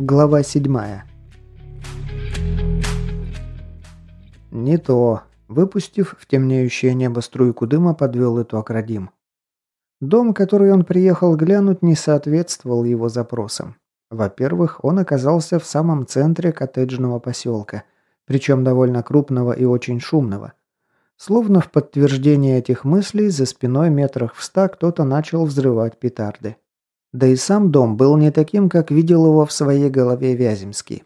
Глава 7. Не то. Выпустив в темнеющее небо струйку дыма, подвел эту акродим. Дом, который он приехал глянуть, не соответствовал его запросам. Во-первых, он оказался в самом центре коттеджного поселка, причем довольно крупного и очень шумного. Словно в подтверждение этих мыслей, за спиной метрах в ста кто-то начал взрывать петарды. Да и сам дом был не таким, как видел его в своей голове Вяземский.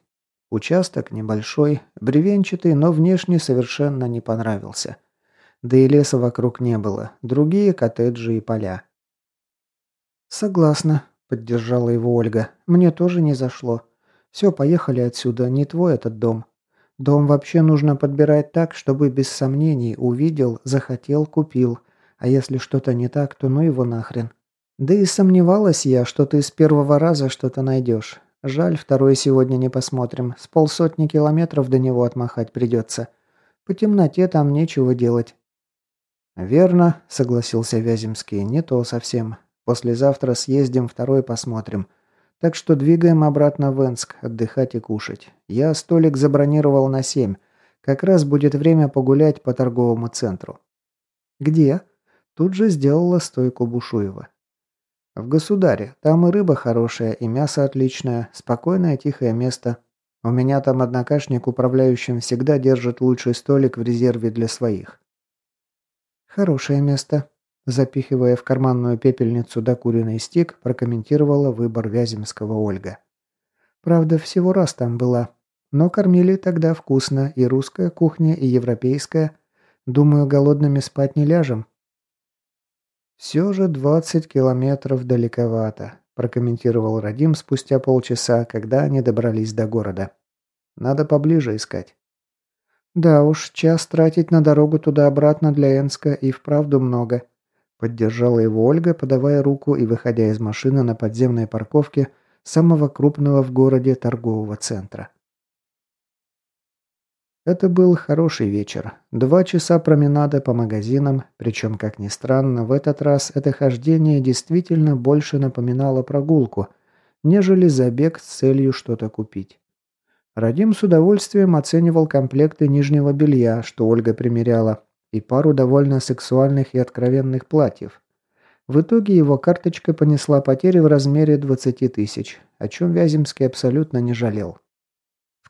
Участок небольшой, бревенчатый, но внешне совершенно не понравился. Да и леса вокруг не было, другие коттеджи и поля. «Согласна», – поддержала его Ольга. «Мне тоже не зашло. Все, поехали отсюда, не твой этот дом. Дом вообще нужно подбирать так, чтобы без сомнений увидел, захотел, купил. А если что-то не так, то ну его нахрен». Да и сомневалась я, что ты с первого раза что-то найдешь. Жаль, второй сегодня не посмотрим. С полсотни километров до него отмахать придется. По темноте там нечего делать. «Верно», — согласился Вяземский, — «не то совсем. Послезавтра съездим, второй посмотрим. Так что двигаем обратно в Энск, отдыхать и кушать. Я столик забронировал на семь. Как раз будет время погулять по торговому центру». «Где?» Тут же сделала стойку Бушуева. «В государе. Там и рыба хорошая, и мясо отличное. Спокойное, тихое место. У меня там однокашник управляющим всегда держит лучший столик в резерве для своих». «Хорошее место», – запихивая в карманную пепельницу докуренный стик, прокомментировала выбор Вяземского Ольга. «Правда, всего раз там была. Но кормили тогда вкусно, и русская кухня, и европейская. Думаю, голодными спать не ляжем. «Все же 20 километров далековато», – прокомментировал Радим спустя полчаса, когда они добрались до города. «Надо поближе искать». «Да уж, час тратить на дорогу туда-обратно для Энска и вправду много», – поддержала его Ольга, подавая руку и выходя из машины на подземной парковке самого крупного в городе торгового центра. Это был хороший вечер. Два часа променада по магазинам, причем, как ни странно, в этот раз это хождение действительно больше напоминало прогулку, нежели забег с целью что-то купить. Радим с удовольствием оценивал комплекты нижнего белья, что Ольга примеряла, и пару довольно сексуальных и откровенных платьев. В итоге его карточка понесла потери в размере 20 тысяч, о чем Вяземский абсолютно не жалел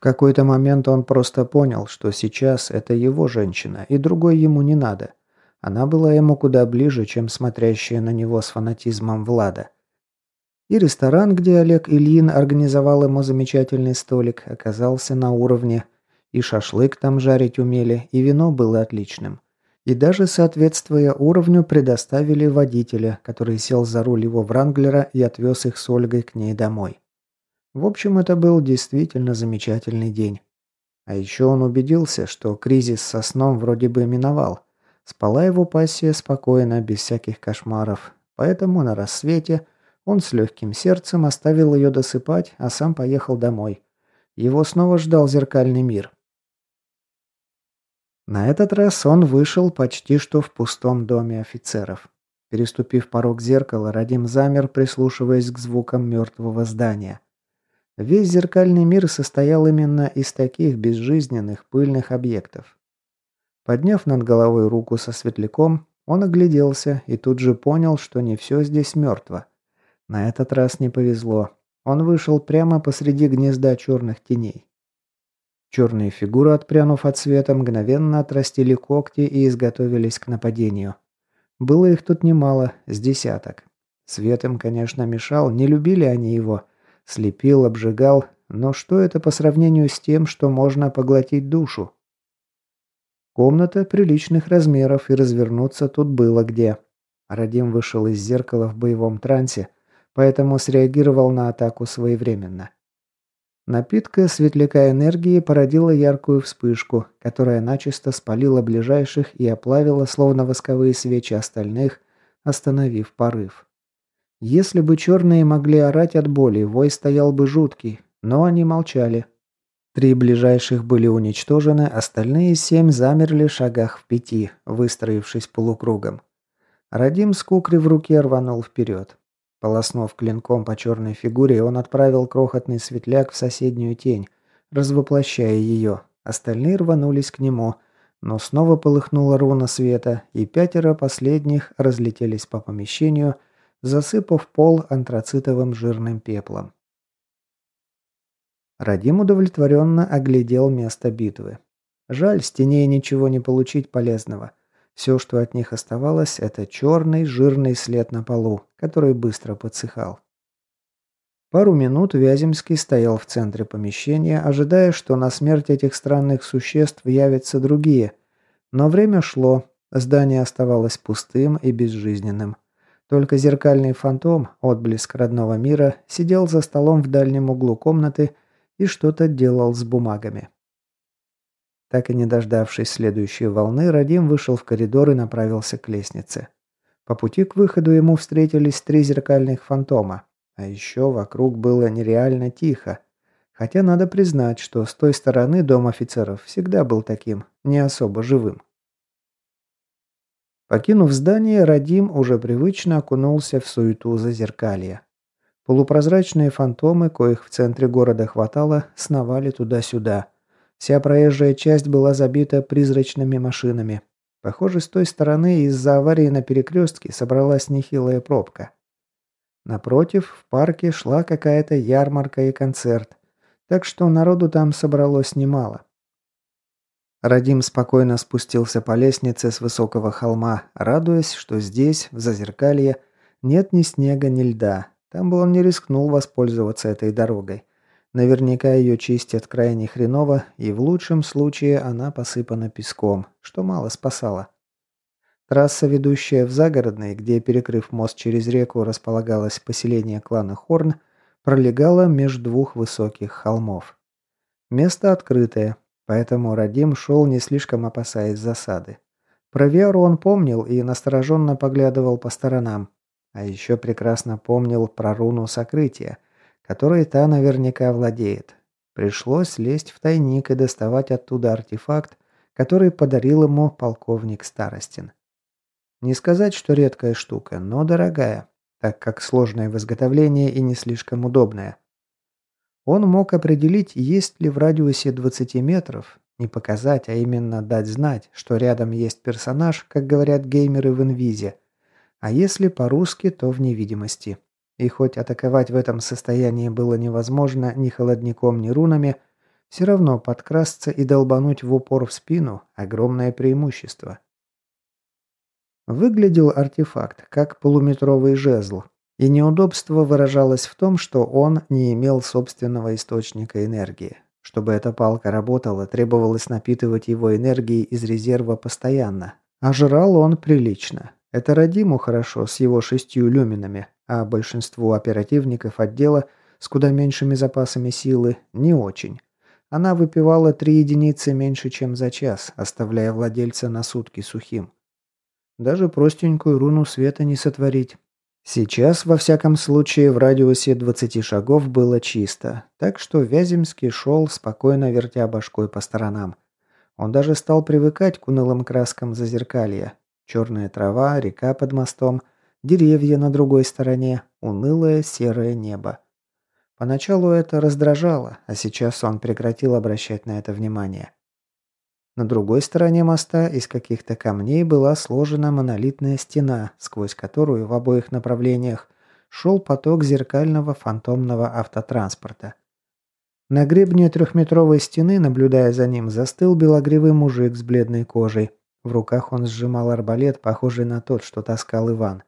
какой-то момент он просто понял, что сейчас это его женщина, и другой ему не надо. Она была ему куда ближе, чем смотрящая на него с фанатизмом Влада. И ресторан, где Олег Ильин организовал ему замечательный столик, оказался на уровне. И шашлык там жарить умели, и вино было отличным. И даже, соответствуя уровню, предоставили водителя, который сел за руль его Вранглера и отвез их с Ольгой к ней домой. В общем, это был действительно замечательный день. А еще он убедился, что кризис со сном вроде бы миновал. Спала его пассия спокойно, без всяких кошмаров. Поэтому на рассвете он с легким сердцем оставил ее досыпать, а сам поехал домой. Его снова ждал зеркальный мир. На этот раз он вышел почти что в пустом доме офицеров. Переступив порог зеркала, Радим замер, прислушиваясь к звукам мертвого здания. Весь зеркальный мир состоял именно из таких безжизненных пыльных объектов. Подняв над головой руку со светляком, он огляделся и тут же понял, что не все здесь мертво. На этот раз не повезло. Он вышел прямо посреди гнезда черных теней. Черные фигуры, отпрянув от света, мгновенно отрастили когти и изготовились к нападению. Было их тут немало, с десяток. Свет им, конечно, мешал, не любили они его – Слепил, обжигал, но что это по сравнению с тем, что можно поглотить душу? Комната приличных размеров, и развернуться тут было где. Радим вышел из зеркала в боевом трансе, поэтому среагировал на атаку своевременно. Напитка светляка энергии породила яркую вспышку, которая начисто спалила ближайших и оплавила, словно восковые свечи остальных, остановив порыв. Если бы черные могли орать от боли, вой стоял бы жуткий, но они молчали. Три ближайших были уничтожены, остальные семь замерли в шагах в пяти, выстроившись полукругом. Радим с кукри в руке рванул вперед. Полоснув клинком по черной фигуре, он отправил крохотный светляк в соседнюю тень, развоплощая ее. Остальные рванулись к нему, но снова полыхнула руна света, и пятеро последних разлетелись по помещению, засыпав пол антрацитовым жирным пеплом. Радим удовлетворенно оглядел место битвы. Жаль, с теней ничего не получить полезного. Все, что от них оставалось, это черный жирный след на полу, который быстро подсыхал. Пару минут Вяземский стоял в центре помещения, ожидая, что на смерть этих странных существ явятся другие. Но время шло, здание оставалось пустым и безжизненным. Только зеркальный фантом, отблеск родного мира, сидел за столом в дальнем углу комнаты и что-то делал с бумагами. Так и не дождавшись следующей волны, Радим вышел в коридор и направился к лестнице. По пути к выходу ему встретились три зеркальных фантома. А еще вокруг было нереально тихо. Хотя надо признать, что с той стороны дом офицеров всегда был таким, не особо живым. Покинув здание, Радим уже привычно окунулся в суету зазеркалья. Полупрозрачные фантомы, коих в центре города хватало, сновали туда-сюда. Вся проезжая часть была забита призрачными машинами. Похоже, с той стороны из-за аварии на перекрестке собралась нехилая пробка. Напротив, в парке шла какая-то ярмарка и концерт, так что народу там собралось немало. Радим спокойно спустился по лестнице с высокого холма, радуясь, что здесь, в Зазеркалье, нет ни снега, ни льда. Там бы он не рискнул воспользоваться этой дорогой. Наверняка ее чистят крайне хреново, и в лучшем случае она посыпана песком, что мало спасало. Трасса, ведущая в Загородный, где, перекрыв мост через реку, располагалось поселение клана Хорн, пролегала между двух высоких холмов. Место открытое, поэтому Радим шел не слишком опасаясь засады. Про Веру он помнил и настороженно поглядывал по сторонам. А еще прекрасно помнил про руну сокрытия – которой та наверняка владеет. Пришлось лезть в тайник и доставать оттуда артефакт, который подарил ему полковник Старостин. Не сказать, что редкая штука, но дорогая, так как сложное в изготовлении и не слишком удобное. Он мог определить, есть ли в радиусе 20 метров, не показать, а именно дать знать, что рядом есть персонаж, как говорят геймеры в инвизе, а если по-русски, то в невидимости. И хоть атаковать в этом состоянии было невозможно ни холодником, ни рунами, все равно подкрасться и долбануть в упор в спину – огромное преимущество. Выглядел артефакт как полуметровый жезл, и неудобство выражалось в том, что он не имел собственного источника энергии. Чтобы эта палка работала, требовалось напитывать его энергией из резерва постоянно. А жрал он прилично. Это Радиму хорошо с его шестью люминами, а большинству оперативников отдела с куда меньшими запасами силы не очень. Она выпивала три единицы меньше, чем за час, оставляя владельца на сутки сухим. Даже простенькую руну света не сотворить. Сейчас, во всяком случае, в радиусе 20 шагов было чисто, так что Вяземский шел, спокойно вертя башкой по сторонам. Он даже стал привыкать к унылым краскам зазеркалья. Черная трава, река под мостом – Деревья на другой стороне, унылое серое небо. Поначалу это раздражало, а сейчас он прекратил обращать на это внимание. На другой стороне моста из каких-то камней была сложена монолитная стена, сквозь которую в обоих направлениях шел поток зеркального фантомного автотранспорта. На гребне трехметровой стены, наблюдая за ним, застыл белогривый мужик с бледной кожей. В руках он сжимал арбалет, похожий на тот, что таскал Иван.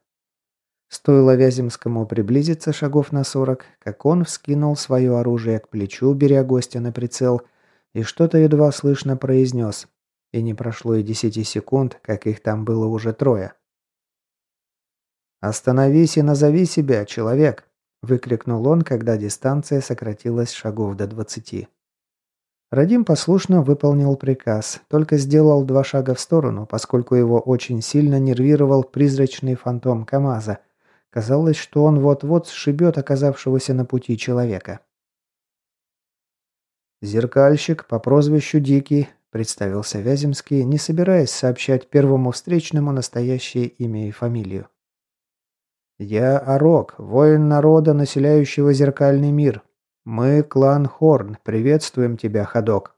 Стоило Вяземскому приблизиться шагов на сорок, как он вскинул свое оружие к плечу, беря гостя на прицел, и что-то едва слышно произнес. И не прошло и десяти секунд, как их там было уже трое. «Остановись и назови себя, человек!» – выкрикнул он, когда дистанция сократилась шагов до двадцати. Радим послушно выполнил приказ, только сделал два шага в сторону, поскольку его очень сильно нервировал призрачный фантом КамАЗа, Казалось, что он вот-вот сшибет оказавшегося на пути человека. «Зеркальщик по прозвищу Дикий», – представился Вяземский, не собираясь сообщать первому встречному настоящее имя и фамилию. «Я Арок, воин народа, населяющего зеркальный мир. Мы клан Хорн, приветствуем тебя, Ходок».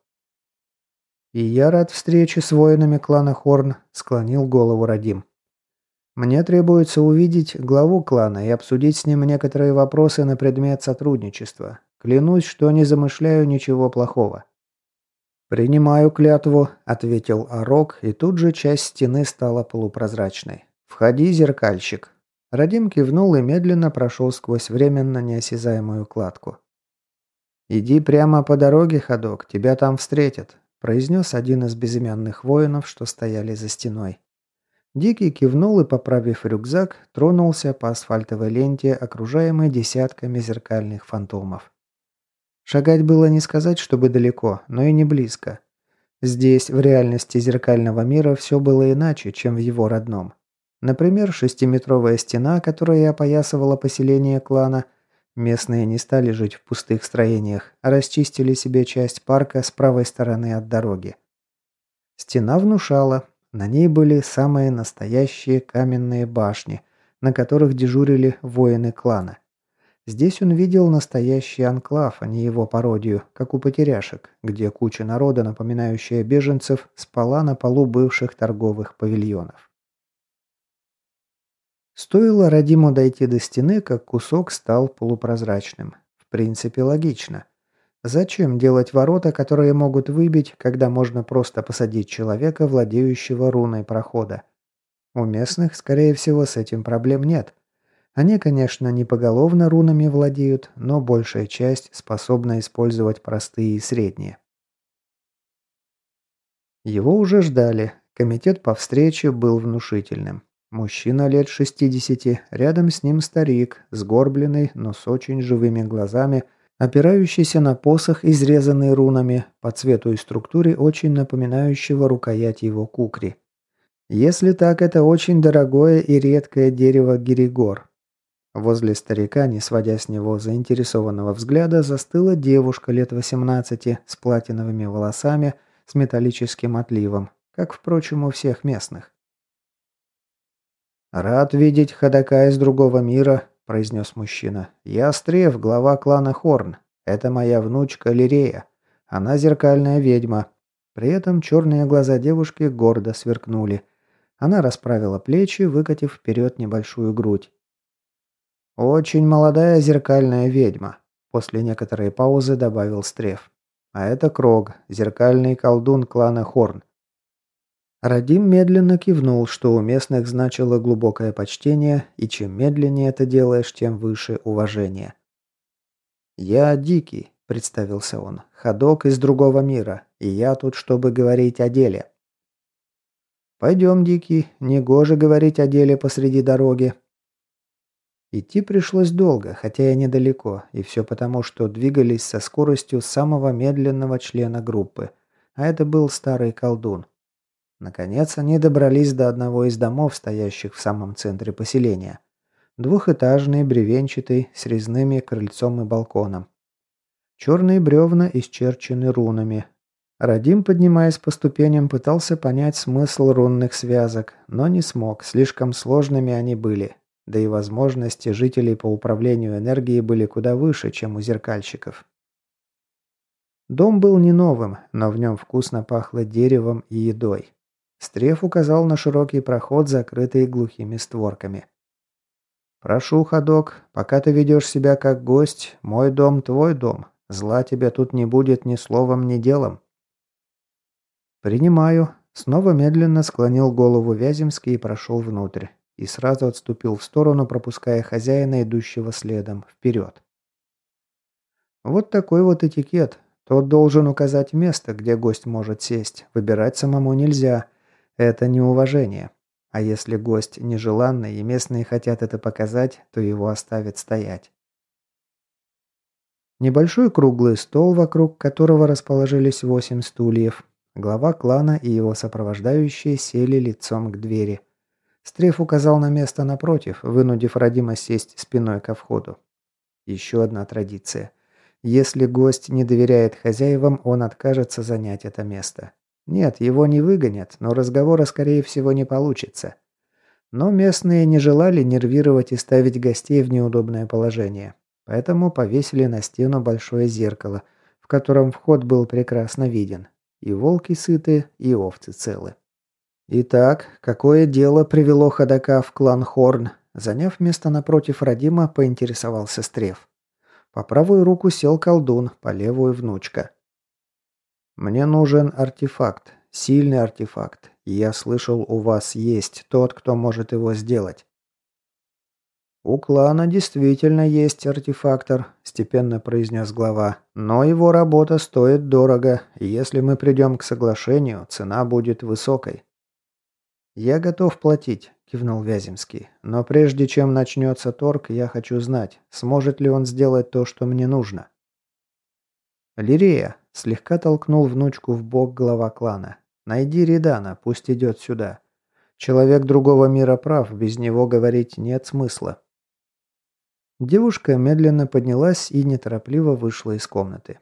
«И я рад встрече с воинами клана Хорн», — склонил голову Радим. «Мне требуется увидеть главу клана и обсудить с ним некоторые вопросы на предмет сотрудничества. Клянусь, что не замышляю ничего плохого». «Принимаю клятву», — ответил Арок, и тут же часть стены стала полупрозрачной. «Входи, зеркальщик». Радим кивнул и медленно прошел сквозь временно неосязаемую кладку. «Иди прямо по дороге, ходок, тебя там встретят», – произнес один из безымянных воинов, что стояли за стеной. Дикий кивнул и, поправив рюкзак, тронулся по асфальтовой ленте, окружаемой десятками зеркальных фантомов. Шагать было не сказать, чтобы далеко, но и не близко. Здесь, в реальности зеркального мира, все было иначе, чем в его родном. Например, шестиметровая стена, которая опоясывала поселение клана. Местные не стали жить в пустых строениях, а расчистили себе часть парка с правой стороны от дороги. Стена внушала. На ней были самые настоящие каменные башни, на которых дежурили воины клана. Здесь он видел настоящий анклав, а не его пародию, как у потеряшек, где куча народа, напоминающая беженцев, спала на полу бывших торговых павильонов. Стоило Радиму дойти до стены, как кусок стал полупрозрачным. В принципе, логично. Зачем делать ворота, которые могут выбить, когда можно просто посадить человека, владеющего руной прохода? У местных, скорее всего, с этим проблем нет. Они, конечно, не поголовно рунами владеют, но большая часть способна использовать простые и средние. Его уже ждали. Комитет по встрече был внушительным. Мужчина лет 60, рядом с ним старик, сгорбленный, но с очень живыми глазами, опирающийся на посох, изрезанный рунами, по цвету и структуре очень напоминающего рукоять его кукри. Если так, это очень дорогое и редкое дерево гиригор, Возле старика, не сводя с него заинтересованного взгляда, застыла девушка лет 18 с платиновыми волосами, с металлическим отливом, как, впрочем, у всех местных. «Рад видеть ходока из другого мира», – произнес мужчина. «Я Стрев, глава клана Хорн. Это моя внучка Лирея. Она зеркальная ведьма». При этом черные глаза девушки гордо сверкнули. Она расправила плечи, выкатив вперед небольшую грудь. «Очень молодая зеркальная ведьма», – после некоторой паузы добавил Стреф. «А это Крог, зеркальный колдун клана Хорн». Радим медленно кивнул, что у местных значило глубокое почтение, и чем медленнее это делаешь, тем выше уважение. «Я Дикий», – представился он, – «ходок из другого мира, и я тут, чтобы говорить о деле». «Пойдем, Дикий, негоже говорить о деле посреди дороги», Идти пришлось долго, хотя и недалеко, и все потому, что двигались со скоростью самого медленного члена группы, а это был старый колдун. Наконец они добрались до одного из домов, стоящих в самом центре поселения. Двухэтажный, бревенчатый, с резными крыльцом и балконом. Черные бревна исчерчены рунами. Радим, поднимаясь по ступеням, пытался понять смысл рунных связок, но не смог, слишком сложными они были, да и возможности жителей по управлению энергией были куда выше, чем у зеркальщиков. Дом был не новым, но в нем вкусно пахло деревом и едой. Стреф указал на широкий проход, закрытый глухими створками. «Прошу, ходок, пока ты ведешь себя как гость, мой дом – твой дом. Зла тебя тут не будет ни словом, ни делом». «Принимаю», – снова медленно склонил голову Вяземский и прошел внутрь и сразу отступил в сторону, пропуская хозяина, идущего следом, вперед. Вот такой вот этикет. Тот должен указать место, где гость может сесть. Выбирать самому нельзя. Это неуважение. А если гость нежеланный и местные хотят это показать, то его оставят стоять. Небольшой круглый стол, вокруг которого расположились восемь стульев. Глава клана и его сопровождающие сели лицом к двери. Стреф указал на место напротив, вынудив Радима сесть спиной ко входу. Еще одна традиция. Если гость не доверяет хозяевам, он откажется занять это место. Нет, его не выгонят, но разговора, скорее всего, не получится. Но местные не желали нервировать и ставить гостей в неудобное положение. Поэтому повесили на стену большое зеркало, в котором вход был прекрасно виден. И волки сыты, и овцы целы. Итак, какое дело привело ходока в клан Хорн? Заняв место напротив Радима, поинтересовался Стрев. По правую руку сел колдун, по левую внучка. «Мне нужен артефакт, сильный артефакт. Я слышал, у вас есть тот, кто может его сделать». «У клана действительно есть артефактор», – степенно произнес глава. «Но его работа стоит дорого, если мы придем к соглашению, цена будет высокой». «Я готов платить», – кивнул Вяземский. «Но прежде чем начнется торг, я хочу знать, сможет ли он сделать то, что мне нужно». «Лирея», – слегка толкнул внучку в бок глава клана. «Найди Редана, пусть идет сюда. Человек другого мира прав, без него говорить нет смысла». Девушка медленно поднялась и неторопливо вышла из комнаты.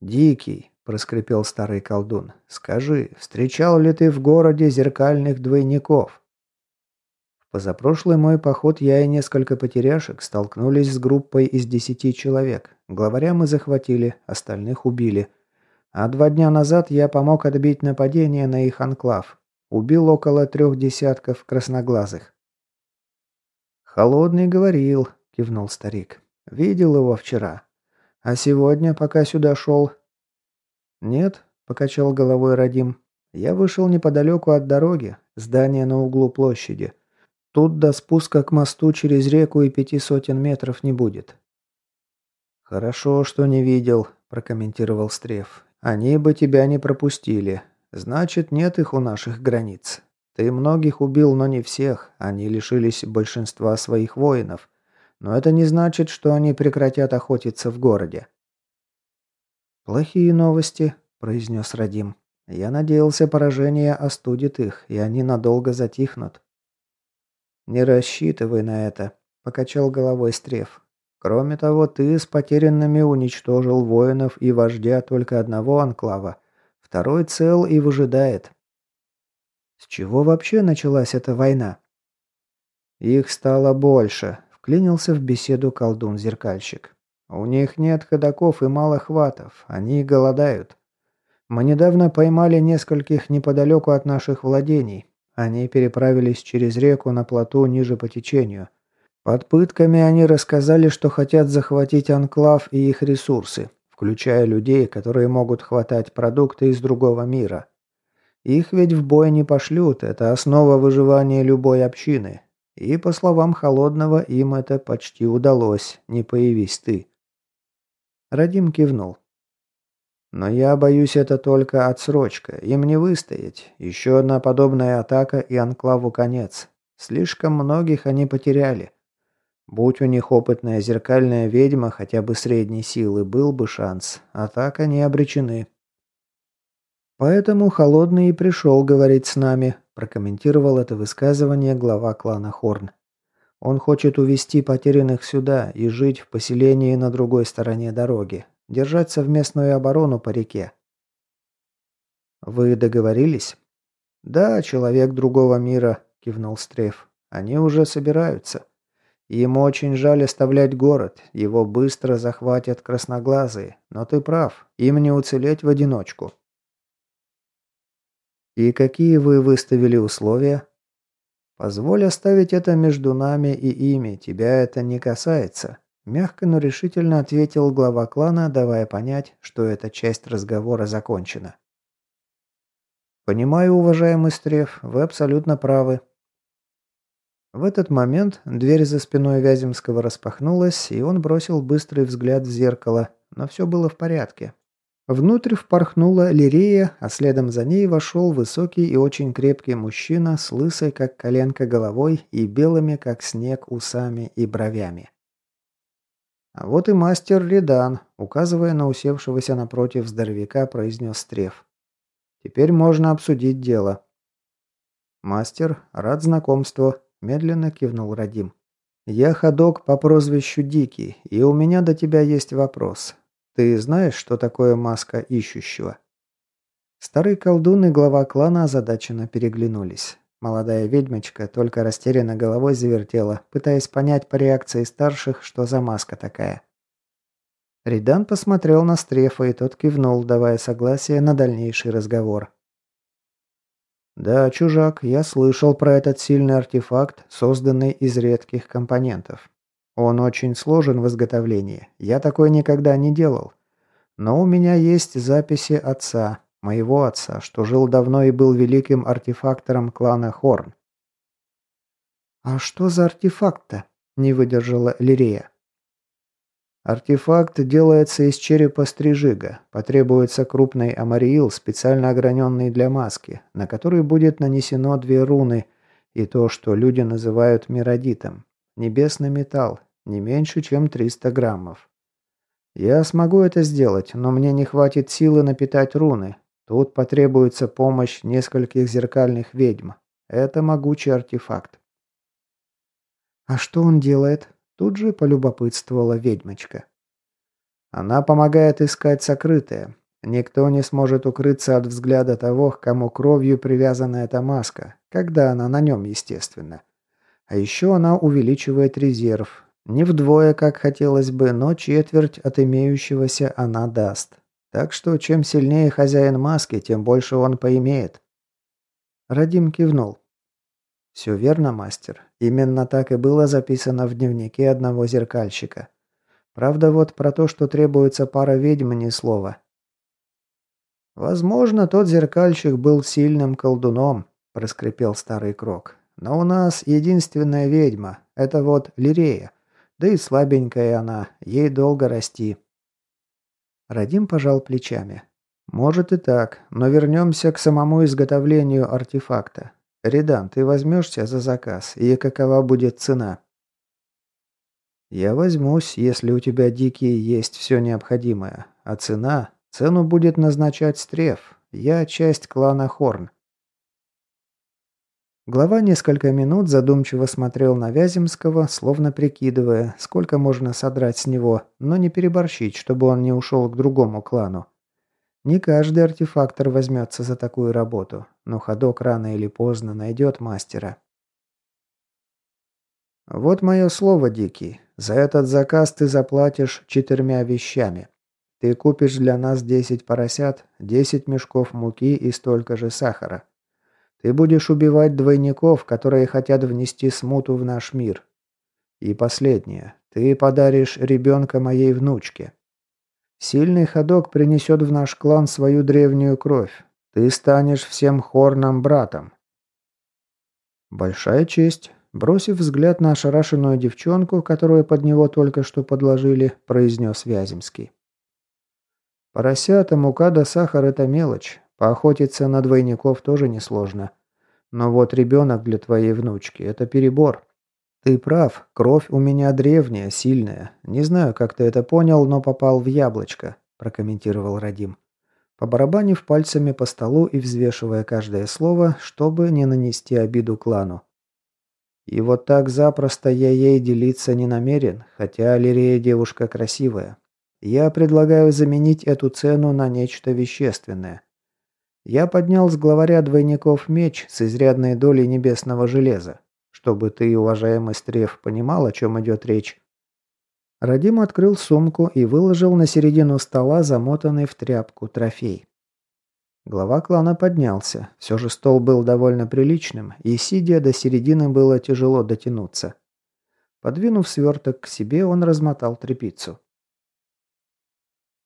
«Дикий», – проскрипел старый колдун, – «скажи, встречал ли ты в городе зеркальных двойников?» Позапрошлый мой поход я и несколько потеряшек столкнулись с группой из десяти человек. Главаря мы захватили, остальных убили. А два дня назад я помог отбить нападение на их анклав. Убил около трех десятков красноглазых. «Холодный говорил», – кивнул старик. «Видел его вчера. А сегодня, пока сюда шел...» «Нет», – покачал головой Радим. «Я вышел неподалеку от дороги, здание на углу площади. Тут до спуска к мосту через реку и пяти сотен метров не будет». «Хорошо, что не видел», – прокомментировал Стрев. «Они бы тебя не пропустили. Значит, нет их у наших границ. Ты многих убил, но не всех. Они лишились большинства своих воинов. Но это не значит, что они прекратят охотиться в городе. «Плохие новости», – произнес Радим. «Я надеялся, поражение остудит их, и они надолго затихнут». «Не рассчитывай на это», – покачал головой Стрев. «Кроме того, ты с потерянными уничтожил воинов и вождя только одного анклава. Второй цел и выжидает. С чего вообще началась эта война? Их стало больше, вклинился в беседу колдун-зеркальщик. У них нет ходаков и мало хватов, они голодают. Мы недавно поймали нескольких неподалеку от наших владений. Они переправились через реку на плоту ниже по течению. Под пытками они рассказали, что хотят захватить анклав и их ресурсы, включая людей, которые могут хватать продукты из другого мира. Их ведь в бой не пошлют, это основа выживания любой общины. И, по словам Холодного, им это почти удалось, не появись ты. Радим кивнул. Но я боюсь, это только отсрочка. Им не выстоять. Еще одна подобная атака и анклаву конец. Слишком многих они потеряли. Будь у них опытная зеркальная ведьма хотя бы средней силы, был бы шанс. А так они обречены. «Поэтому Холодный и пришел говорить с нами», – прокомментировал это высказывание глава клана Хорн. «Он хочет увести потерянных сюда и жить в поселении на другой стороне дороги, держать совместную оборону по реке». «Вы договорились?» «Да, человек другого мира», – кивнул Стреф. «Они уже собираются. Ему очень жаль оставлять город, его быстро захватят красноглазые, но ты прав, им не уцелеть в одиночку». «И какие вы выставили условия?» «Позволь оставить это между нами и ими, тебя это не касается», мягко, но решительно ответил глава клана, давая понять, что эта часть разговора закончена. «Понимаю, уважаемый Стрев, вы абсолютно правы». В этот момент дверь за спиной Вяземского распахнулась, и он бросил быстрый взгляд в зеркало, но все было в порядке. Внутрь впорхнула Лирея, а следом за ней вошел высокий и очень крепкий мужчина с лысой, как коленка, головой и белыми, как снег, усами и бровями. А вот и мастер Редан, указывая на усевшегося напротив здоровяка, произнес Стрев. «Теперь можно обсудить дело». «Мастер, рад знакомству», – медленно кивнул Радим. «Я ходок по прозвищу Дикий, и у меня до тебя есть вопрос. Ты знаешь, что такое маска ищущего?» Старый колдун и глава клана озадаченно переглянулись. Молодая ведьмочка только растерянно головой завертела, пытаясь понять по реакции старших, что за маска такая. Ридан посмотрел на Стрефа, и тот кивнул, давая согласие на дальнейший разговор. «Да, чужак, я слышал про этот сильный артефакт, созданный из редких компонентов. Он очень сложен в изготовлении, я такой никогда не делал. Но у меня есть записи отца, моего отца, что жил давно и был великим артефактором клана Хорн». «А что за артефакт-то?» – не выдержала Лирея. Артефакт делается из черепа стрижига. Потребуется крупный амариил, специально ограненный для маски, на который будет нанесено две руны и то, что люди называют миродитом. Небесный металл, не меньше, чем 300 граммов. Я смогу это сделать, но мне не хватит силы напитать руны. Тут потребуется помощь нескольких зеркальных ведьм. Это могучий артефакт. «А что он делает?» Тут же полюбопытствовала ведьмочка. Она помогает искать сокрытое. Никто не сможет укрыться от взгляда того, к кому кровью привязана эта маска, когда она на нем, естественно. А еще она увеличивает резерв. Не вдвое, как хотелось бы, но четверть от имеющегося она даст. Так что чем сильнее хозяин маски, тем больше он поимеет. Радим кивнул. «Все верно, мастер. Именно так и было записано в дневнике одного зеркальщика. Правда, вот про то, что требуется пара ведьм, ни слова». «Возможно, тот зеркальщик был сильным колдуном», – проскрипел старый крок. «Но у нас единственная ведьма. Это вот Лирея. Да и слабенькая она. Ей долго расти». Радим пожал плечами. «Может и так, но вернемся к самому изготовлению артефакта. «Редан, ты возьмешься за заказ, и какова будет цена?» «Я возьмусь, если у тебя, дикие, есть все необходимое. А цена? Цену будет назначать Стреф. Я часть клана Хорн». Глава несколько минут задумчиво смотрел на Вяземского, словно прикидывая, сколько можно содрать с него, но не переборщить, чтобы он не ушел к другому клану. Не каждый артефактор возьмется за такую работу, но ходок рано или поздно найдет мастера. «Вот мое слово, Дикий. За этот заказ ты заплатишь четырьмя вещами. Ты купишь для нас десять поросят, десять мешков муки и столько же сахара. Ты будешь убивать двойников, которые хотят внести смуту в наш мир. И последнее. Ты подаришь ребенка моей внучке. Сильный ходок принесет в наш клан свою древнюю кровь. Ты станешь всем хорным братом. Большая честь. Бросив взгляд на ошарашенную девчонку, которую под него только что подложили, произнес Вяземский. Поросята, мука да сахар – это мелочь. Поохотиться на двойников тоже несложно. Но вот ребенок для твоей внучки – это перебор. «Ты прав. Кровь у меня древняя, сильная. Не знаю, как ты это понял, но попал в яблочко», – прокомментировал Радим. Побарабанив пальцами по столу и взвешивая каждое слово, чтобы не нанести обиду клану. И вот так запросто я ей делиться не намерен, хотя Лирея девушка красивая. Я предлагаю заменить эту цену на нечто вещественное. Я поднял с главаря двойников меч с изрядной долей небесного железа. Чтобы ты, уважаемый Стреф, понимал, о чем идет речь. Радим открыл сумку и выложил на середину стола замотанный в тряпку трофей. Глава клана поднялся. Все же стол был довольно приличным, и, сидя до середины, было тяжело дотянуться. Подвинув сверток к себе, он размотал тряпицу.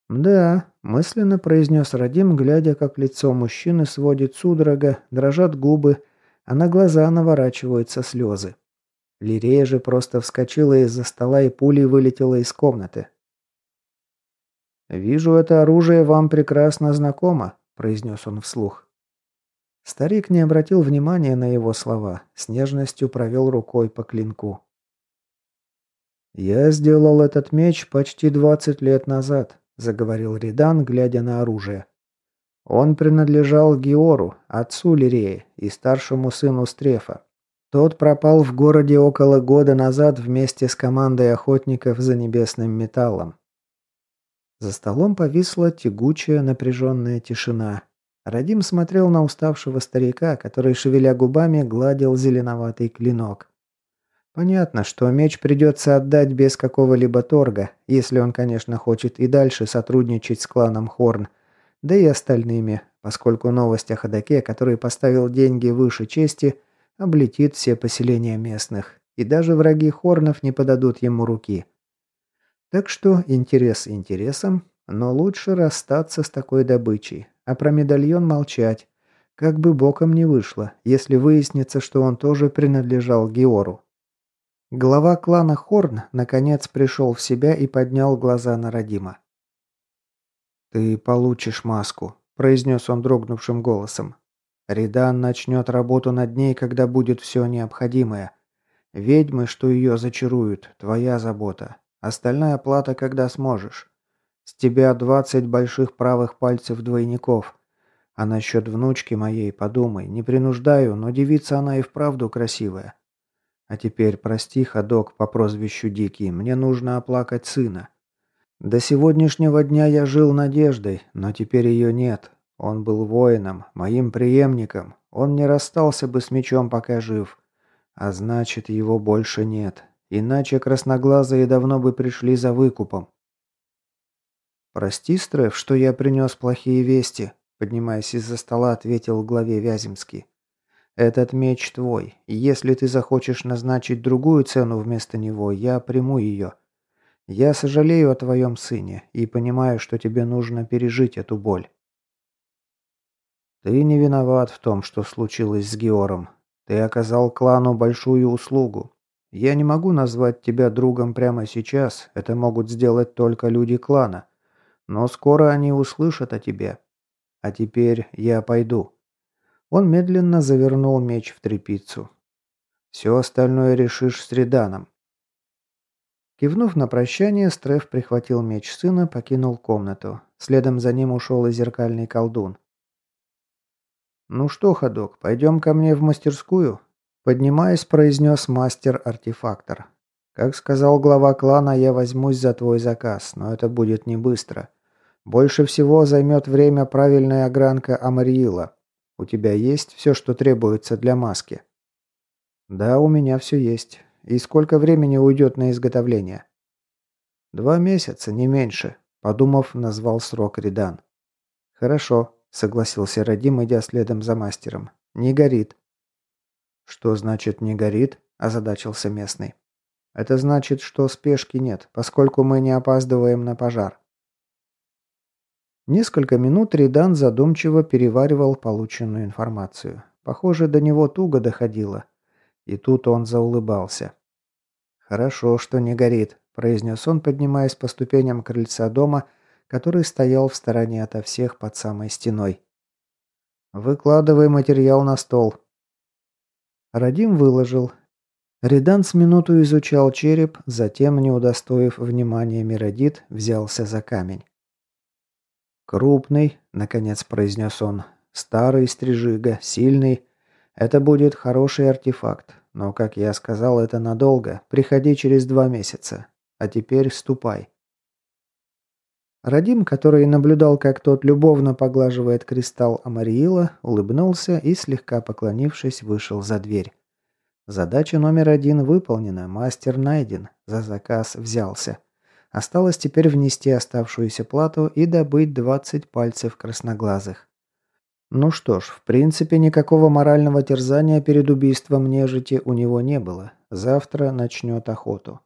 «Да», – мысленно произнес Радим, глядя, как лицо мужчины сводит судорога, дрожат губы, а на глаза наворачиваются слезы. Лирея же просто вскочила из-за стола и пулей вылетела из комнаты. «Вижу, это оружие вам прекрасно знакомо», – произнес он вслух. Старик не обратил внимания на его слова, с нежностью провел рукой по клинку. «Я сделал этот меч почти двадцать лет назад», – заговорил Ридан, глядя на оружие. Он принадлежал Геору, отцу Лиреи и старшему сыну Стрефа. Тот пропал в городе около года назад вместе с командой охотников за небесным металлом. За столом повисла тягучая напряженная тишина. Радим смотрел на уставшего старика, который, шевеля губами, гладил зеленоватый клинок. Понятно, что меч придется отдать без какого-либо торга, если он, конечно, хочет и дальше сотрудничать с кланом Хорн, да и остальными, поскольку новость о ходаке, который поставил деньги выше чести, облетит все поселения местных, и даже враги Хорнов не подадут ему руки. Так что интерес интересом, но лучше расстаться с такой добычей, а про медальон молчать, как бы боком не вышло, если выяснится, что он тоже принадлежал Геору. Глава клана Хорн наконец пришел в себя и поднял глаза на Родима. «Ты получишь маску», – произнес он дрогнувшим голосом. «Ридан начнет работу над ней, когда будет все необходимое. Ведьмы, что ее зачаруют, твоя забота. Остальная плата, когда сможешь. С тебя двадцать больших правых пальцев двойников. А насчет внучки моей подумай, не принуждаю, но девица она и вправду красивая. А теперь прости, ходок по прозвищу Дикий, мне нужно оплакать сына. До сегодняшнего дня я жил надеждой, но теперь ее нет. Он был воином, моим преемником. Он не расстался бы с мечом, пока жив. А значит, его больше нет. Иначе красноглазые давно бы пришли за выкупом. «Прости, Стреф, что я принес плохие вести», — поднимаясь из-за стола, ответил главе Вяземский. Этот меч твой. Если ты захочешь назначить другую цену вместо него, я приму ее. Я сожалею о твоем сыне и понимаю, что тебе нужно пережить эту боль. Ты не виноват в том, что случилось с Геором. Ты оказал клану большую услугу. Я не могу назвать тебя другом прямо сейчас, это могут сделать только люди клана. Но скоро они услышат о тебе. А теперь я пойду. Он медленно завернул меч в тряпицу. «Все остальное решишь с Реданом». Кивнув на прощание, Стреф прихватил меч сына, покинул комнату. Следом за ним ушел и зеркальный колдун. «Ну что, ходок, пойдем ко мне в мастерскую?» Поднимаясь, произнес мастер-артефактор. «Как сказал глава клана, я возьмусь за твой заказ, но это будет не быстро. Больше всего займет время правильная огранка Амариила. У тебя есть все, что требуется для маски?» «Да, у меня все есть. И сколько времени уйдет на изготовление?» «Два месяца, не меньше», – подумав, назвал срок Ридан. «Хорошо», – согласился Радим, идя следом за мастером. «Не горит». «Что значит «не горит»?» – озадачился местный. «Это значит, что спешки нет, поскольку мы не опаздываем на пожар». Несколько минут Ридан задумчиво переваривал полученную информацию. Похоже, до него туго доходило. И тут он заулыбался. «Хорошо, что не горит», – произнес он, поднимаясь по ступеням крыльца дома, который стоял в стороне ото всех под самой стеной. «Выкладывай материал на стол». Радим выложил. Ридан с минуту изучал череп, затем, не удостоив внимания Миродит, взялся за камень. «Крупный», — наконец произнес он. «Старый стрижига, сильный. Это будет хороший артефакт. Но, как я сказал, это надолго. Приходи через два месяца. А теперь ступай». Радим, который наблюдал, как тот любовно поглаживает кристалл Амариила, улыбнулся и, слегка поклонившись, вышел за дверь. Задача номер один выполнена, мастер найден, за заказ взялся. Осталось теперь внести оставшуюся плату и добыть 20 пальцев красноглазых. Ну что ж, в принципе, никакого морального терзания перед убийством нежити у него не было. Завтра начнет охоту.